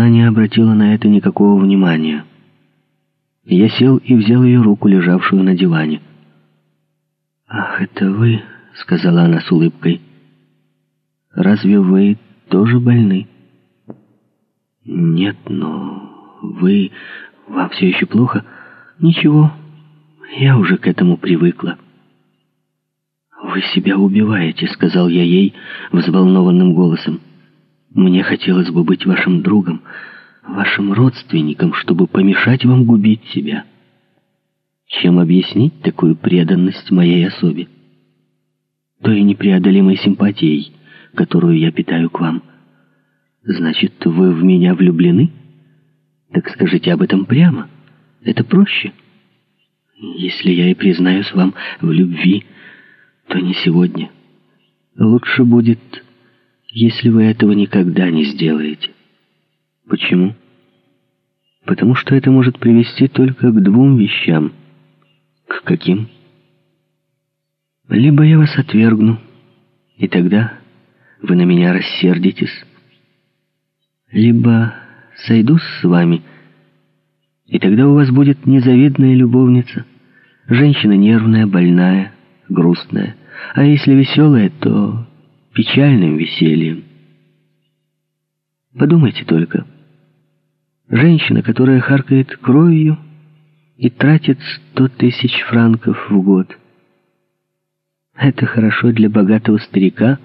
она не обратила на это никакого внимания. Я сел и взял ее руку, лежавшую на диване. «Ах, это вы», — сказала она с улыбкой. «Разве вы тоже больны?» «Нет, но вы... Вам все еще плохо?» «Ничего, я уже к этому привыкла». «Вы себя убиваете», — сказал я ей взволнованным голосом. «Мне хотелось бы быть вашим другом, вашим родственником, чтобы помешать вам губить себя». Чем объяснить такую преданность моей особе? Той непреодолимой симпатией, которую я питаю к вам. Значит, вы в меня влюблены? Так скажите об этом прямо. Это проще. Если я и признаюсь вам в любви, то не сегодня. Лучше будет, если вы этого никогда не сделаете. Почему? Потому что это может привести только к двум вещам. К каким? Либо я вас отвергну, и тогда вы на меня рассердитесь, либо сойдусь с вами, и тогда у вас будет незавидная любовница, женщина нервная, больная, грустная, а если веселая, то печальным весельем. Подумайте только. Женщина, которая харкает кровью и тратит сто тысяч франков в год. Это хорошо для богатого старика,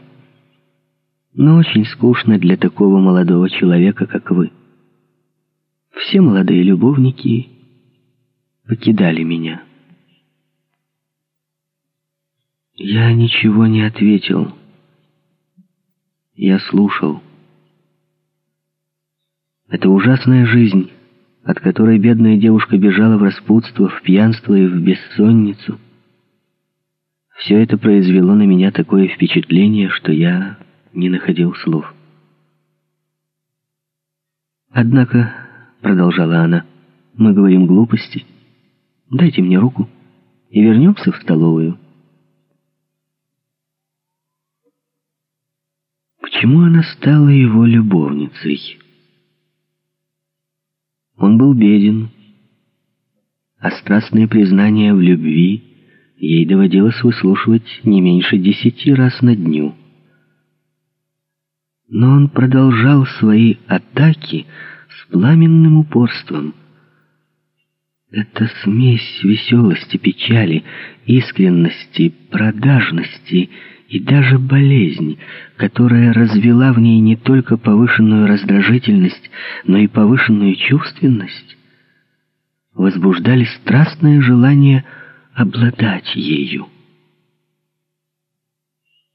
но очень скучно для такого молодого человека, как вы. Все молодые любовники покидали меня. Я ничего не ответил. Я слушал. Это ужасная жизнь, от которой бедная девушка бежала в распутство, в пьянство и в бессонницу. Все это произвело на меня такое впечатление, что я не находил слов. «Однако», — продолжала она, — «мы говорим глупости. Дайте мне руку и вернемся в столовую». Почему она стала его любовницей? Он был беден, а страстные признания в любви ей доводилось выслушивать не меньше десяти раз на дню. Но он продолжал свои атаки с пламенным упорством. Эта смесь веселости, печали, искренности, продажности — и даже болезнь, которая развела в ней не только повышенную раздражительность, но и повышенную чувственность, возбуждали страстное желание обладать ею.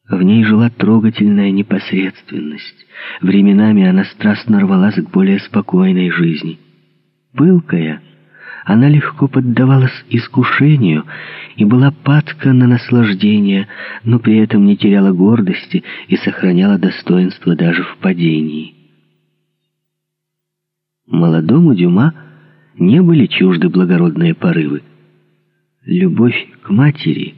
В ней жила трогательная непосредственность. Временами она страстно рвалась к более спокойной жизни. Пылкая — она легко поддавалась искушению и была падка на наслаждение, но при этом не теряла гордости и сохраняла достоинство даже в падении. Молодому Дюма не были чужды благородные порывы. Любовь к матери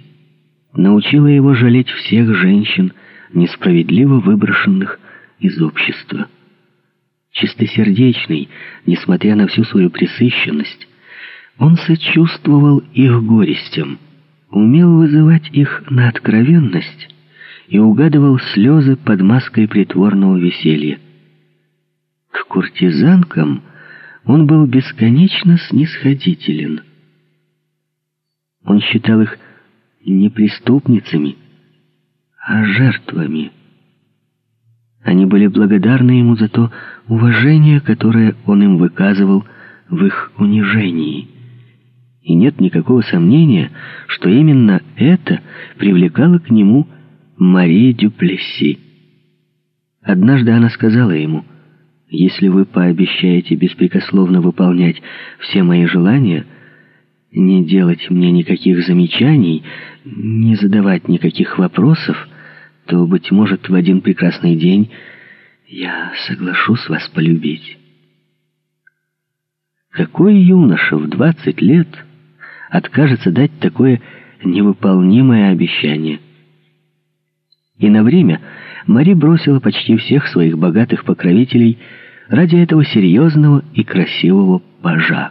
научила его жалеть всех женщин, несправедливо выброшенных из общества. Чистосердечный, несмотря на всю свою пресыщенность, он сочувствовал их горестям, умел вызывать их на откровенность и угадывал слезы под маской притворного веселья. К куртизанкам он был бесконечно снисходителен. Он считал их не преступницами, а жертвами. Они были благодарны ему за то уважение, которое он им выказывал в их унижении и нет никакого сомнения, что именно это привлекало к нему Мария Дюплесси. Однажды она сказала ему, «Если вы пообещаете беспрекословно выполнять все мои желания, не делать мне никаких замечаний, не задавать никаких вопросов, то, быть может, в один прекрасный день я соглашусь вас полюбить». Какой юноша в двадцать лет откажется дать такое невыполнимое обещание. И на время Мари бросила почти всех своих богатых покровителей, ради этого серьезного и красивого пажа.